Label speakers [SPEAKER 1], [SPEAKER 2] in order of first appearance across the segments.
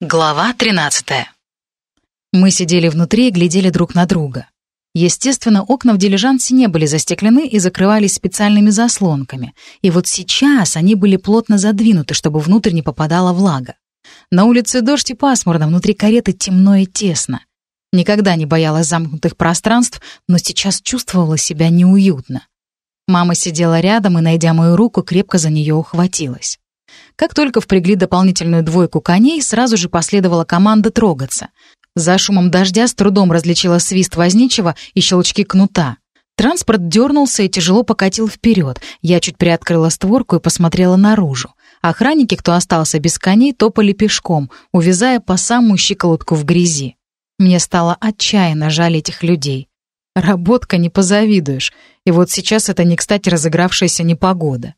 [SPEAKER 1] Глава 13. Мы сидели внутри и глядели друг на друга. Естественно, окна в дилижансе не были застеклены и закрывались специальными заслонками. И вот сейчас они были плотно задвинуты, чтобы внутрь не попадала влага. На улице дождь и пасмурно, внутри кареты темно и тесно. Никогда не боялась замкнутых пространств, но сейчас чувствовала себя неуютно. Мама сидела рядом и, найдя мою руку, крепко за нее ухватилась. Как только впрягли дополнительную двойку коней, сразу же последовала команда трогаться. За шумом дождя с трудом различила свист возничего и щелчки кнута. Транспорт дернулся и тяжело покатил вперед. Я чуть приоткрыла створку и посмотрела наружу. Охранники, кто остался без коней, топали пешком, увязая по самую щиколотку в грязи. Мне стало отчаянно жаль этих людей. Работка не позавидуешь. И вот сейчас это не кстати разыгравшаяся непогода.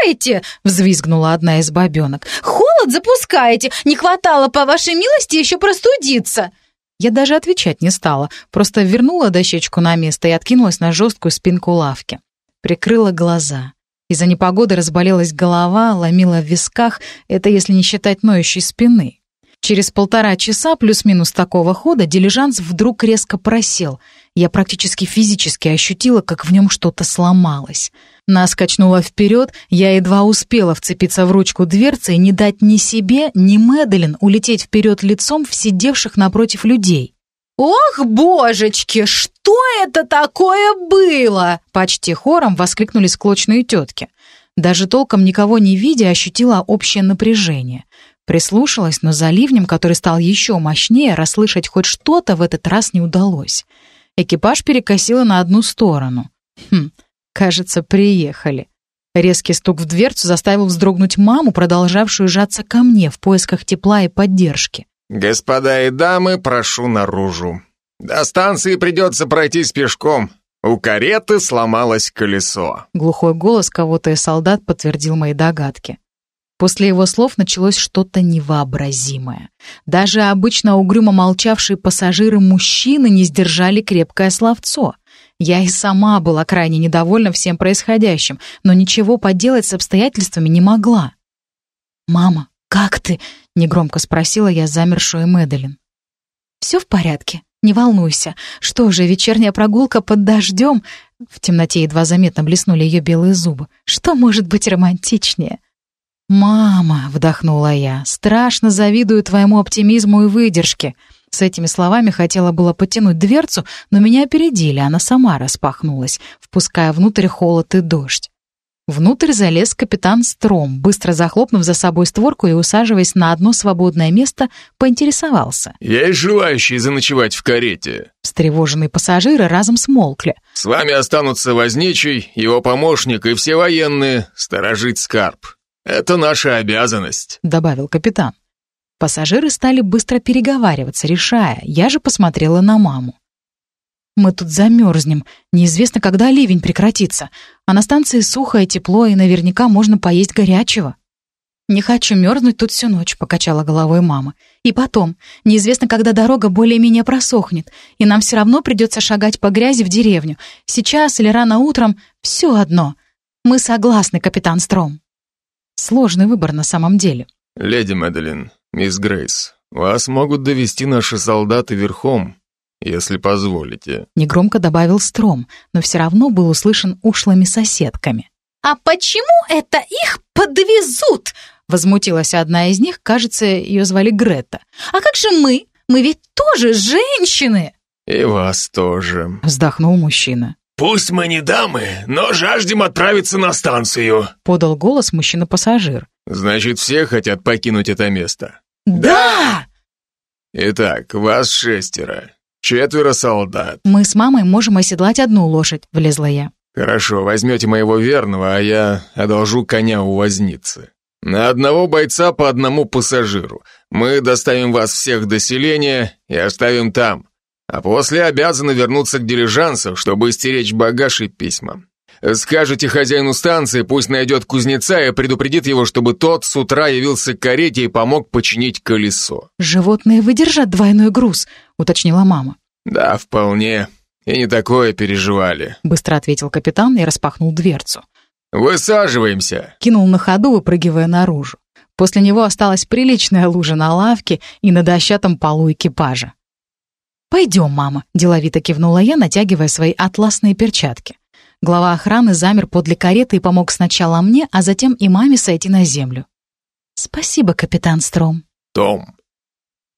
[SPEAKER 2] «Закройте!» — взвизгнула одна из бабенок. «Холод запускаете! Не хватало, по вашей милости, еще простудиться!»
[SPEAKER 1] Я даже отвечать не стала, просто вернула дощечку на место и откинулась на жесткую спинку лавки. Прикрыла глаза. Из-за непогоды разболелась голова, ломила в висках, это если не считать ноющей спины. Через полтора часа плюс-минус такого хода дилижанс вдруг резко просел. Я практически физически ощутила, как в нем что-то сломалось. Нас качнуло вперед, я едва успела вцепиться в ручку дверцы и не дать ни себе, ни Мэдалин улететь вперед лицом в сидевших напротив людей.
[SPEAKER 2] «Ох, божечки, что это такое было?»
[SPEAKER 1] Почти хором воскликнули склочные тетки. Даже толком никого не видя, ощутила общее напряжение. Прислушалась, но за ливнем, который стал еще мощнее, расслышать хоть что-то в этот раз не удалось. Экипаж перекосило на одну сторону. Хм, Кажется, приехали. Резкий стук в дверцу заставил вздрогнуть маму, продолжавшую сжаться ко мне в поисках тепла и поддержки.
[SPEAKER 3] «Господа и дамы, прошу наружу. До станции придется пройтись пешком. У кареты сломалось колесо».
[SPEAKER 1] Глухой голос кого-то из солдат подтвердил мои догадки. После его слов началось что-то невообразимое. Даже обычно угрюмо молчавшие пассажиры-мужчины не сдержали крепкое словцо. Я и сама была крайне недовольна всем происходящим, но ничего поделать с обстоятельствами не могла. «Мама, как ты?» — негромко спросила я замершую Мэдалин. «Все в порядке, не волнуйся. Что же, вечерняя прогулка под дождем?» В темноте едва заметно блеснули ее белые зубы. «Что может быть романтичнее?» «Мама!» — вдохнула я. «Страшно завидую твоему оптимизму и выдержке. С этими словами хотела было потянуть дверцу, но меня опередили, она сама распахнулась, впуская внутрь холод и дождь. Внутрь залез капитан Стром, быстро захлопнув за собой створку и усаживаясь на одно свободное место, поинтересовался.
[SPEAKER 3] «Есть желающие заночевать в карете?»
[SPEAKER 1] Встревоженные пассажиры разом смолкли.
[SPEAKER 3] «С вами останутся возничий, его помощник и все военные сторожить скарб. Это наша обязанность», —
[SPEAKER 1] добавил капитан. Пассажиры стали быстро переговариваться, решая. Я же посмотрела на маму. «Мы тут замерзнем. Неизвестно, когда ливень прекратится. А на станции сухо и тепло, и наверняка можно поесть горячего». «Не хочу мерзнуть тут всю ночь», — покачала головой мама. «И потом, неизвестно, когда дорога более-менее просохнет, и нам все равно придется шагать по грязи в деревню. Сейчас или рано утром — все одно. Мы согласны, капитан Стром». Сложный выбор на самом деле.
[SPEAKER 3] «Леди Мэдалин, мисс Грейс, вас могут довести наши солдаты верхом, если позволите», —
[SPEAKER 1] негромко добавил Стром, но все равно был услышан ушлыми соседками.
[SPEAKER 2] «А почему это их подвезут?»
[SPEAKER 1] — возмутилась одна из них, кажется, ее звали Грета.
[SPEAKER 2] «А как же мы? Мы ведь тоже женщины!»
[SPEAKER 3] «И вас тоже», —
[SPEAKER 1] вздохнул мужчина.
[SPEAKER 3] «Пусть мы не дамы, но жаждем отправиться на станцию», —
[SPEAKER 1] подал голос мужчина-пассажир.
[SPEAKER 3] «Значит, все хотят покинуть это место?»
[SPEAKER 2] «Да!»
[SPEAKER 3] «Итак, вас шестеро. Четверо солдат».
[SPEAKER 1] «Мы с мамой можем оседлать одну лошадь», — влезла я.
[SPEAKER 3] «Хорошо, возьмете моего верного, а я одолжу коня у возницы. На одного бойца по одному пассажиру. Мы доставим вас всех до селения и оставим там. А после обязаны вернуться к дилижансу, чтобы стеречь багаж и письма. Скажете хозяину станции, пусть найдет кузнеца и предупредит его, чтобы тот с утра явился к карете и помог починить колесо.
[SPEAKER 1] «Животные выдержат двойной груз», — уточнила мама.
[SPEAKER 3] «Да, вполне. И не такое переживали», —
[SPEAKER 1] быстро ответил капитан и распахнул дверцу.
[SPEAKER 3] «Высаживаемся!»
[SPEAKER 1] Кинул на ходу, выпрыгивая наружу. После него осталась приличная лужа на лавке и на дощатом полу экипажа. «Пойдем, мама», — деловито кивнула я, натягивая свои атласные перчатки. Глава охраны замер подле кареты и помог сначала мне, а затем и маме сойти на землю. «Спасибо, капитан Стром».
[SPEAKER 3] «Том.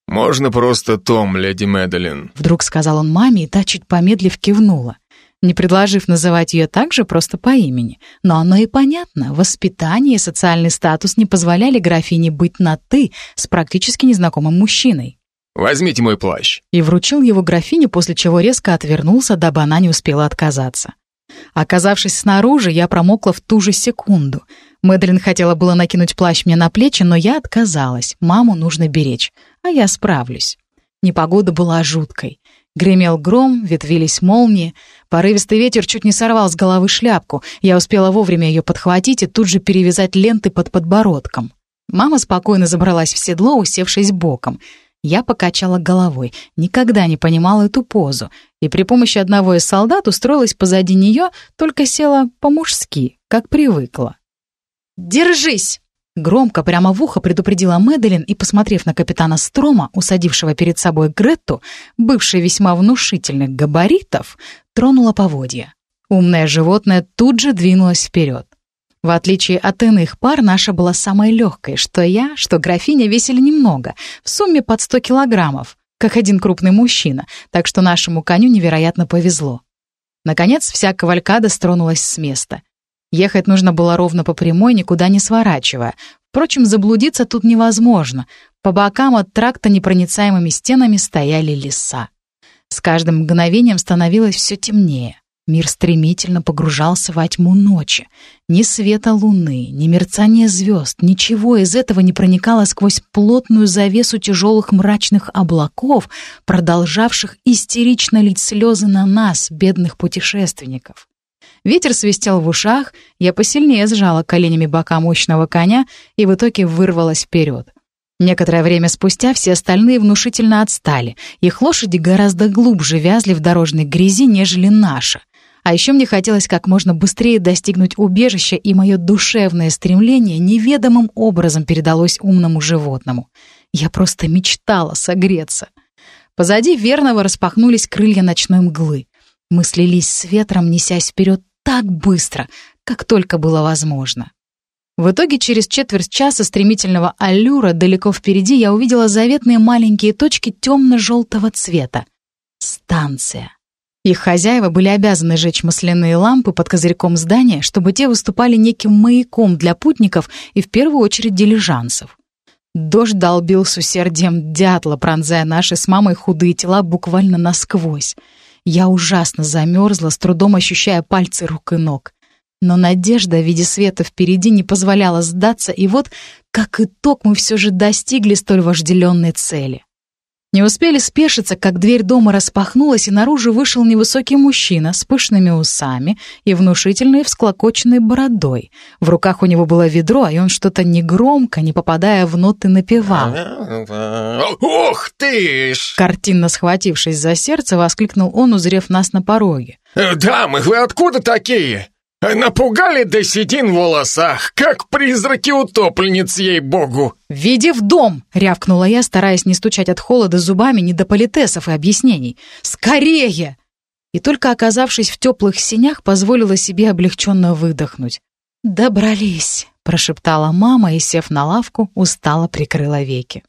[SPEAKER 3] Можно просто Том, леди Мэдалин», —
[SPEAKER 1] вдруг сказал он маме, и та, чуть помедлив, кивнула не предложив называть ее также просто по имени. Но оно и понятно. Воспитание и социальный статус не позволяли графине быть на «ты» с практически незнакомым мужчиной.
[SPEAKER 3] «Возьмите мой плащ».
[SPEAKER 1] И вручил его графине, после чего резко отвернулся, дабы она не успела отказаться. Оказавшись снаружи, я промокла в ту же секунду. Мэдлин хотела было накинуть плащ мне на плечи, но я отказалась. Маму нужно беречь, а я справлюсь. Непогода была жуткой. Гремел гром, ветвились молнии. Порывистый ветер чуть не сорвал с головы шляпку. Я успела вовремя ее подхватить и тут же перевязать ленты под подбородком. Мама спокойно забралась в седло, усевшись боком. Я покачала головой, никогда не понимала эту позу, и при помощи одного из солдат устроилась позади нее, только села по-мужски, как привыкла. «Держись!» Громко, прямо в ухо предупредила Мэдалин и, посмотрев на капитана Строма, усадившего перед собой Гретту, бывшей весьма внушительных габаритов, тронула поводья. Умное животное тут же двинулось вперед. В отличие от иных пар, наша была самой легкой, что я, что графиня весили немного, в сумме под 100 килограммов, как один крупный мужчина, так что нашему коню невероятно повезло. Наконец, вся кавалькада стронулась с места — Ехать нужно было ровно по прямой, никуда не сворачивая. Впрочем, заблудиться тут невозможно. По бокам от тракта непроницаемыми стенами стояли леса. С каждым мгновением становилось все темнее. Мир стремительно погружался во тьму ночи. Ни света луны, ни мерцания звезд, ничего из этого не проникало сквозь плотную завесу тяжелых мрачных облаков, продолжавших истерично лить слезы на нас, бедных путешественников. Ветер свистел в ушах, я посильнее сжала коленями бока мощного коня и в итоге вырвалась вперед. Некоторое время спустя все остальные внушительно отстали. Их лошади гораздо глубже вязли в дорожной грязи, нежели наша. А еще мне хотелось как можно быстрее достигнуть убежища, и мое душевное стремление неведомым образом передалось умному животному. Я просто мечтала согреться. Позади верного распахнулись крылья ночной мглы. Мы слились с ветром, несясь вперед так быстро, как только было возможно. В итоге через четверть часа стремительного аллюра далеко впереди я увидела заветные маленькие точки темно-желтого цвета. Станция. Их хозяева были обязаны жечь масляные лампы под козырьком здания, чтобы те выступали неким маяком для путников и в первую очередь дилижансов. Дождь долбил с усердием дятла, пронзая наши с мамой худые тела буквально насквозь. Я ужасно замерзла, с трудом ощущая пальцы рук и ног. Но надежда в виде света впереди не позволяла сдаться, и вот, как итог, мы все же достигли столь вожделенной цели. Не успели спешиться, как дверь дома распахнулась, и наружу вышел невысокий мужчина с пышными усами и внушительной всклокоченной бородой. В руках у него было ведро, и он что-то негромко, не попадая в ноты, напевал.
[SPEAKER 3] «Ух ты ж!»
[SPEAKER 1] Картинно схватившись за сердце, воскликнул он, узрев нас на пороге.
[SPEAKER 3] «Дамы, вы откуда такие? Напугали до седин в волосах, как призраки утопленниц, ей-богу!»
[SPEAKER 1] «Веди в дом!» — рявкнула я, стараясь не стучать от холода зубами ни до политесов и объяснений. «Скорее!» И только оказавшись в теплых синях, позволила себе облегченно выдохнуть. «Добрались!» — прошептала мама и, сев на лавку, устало прикрыла веки.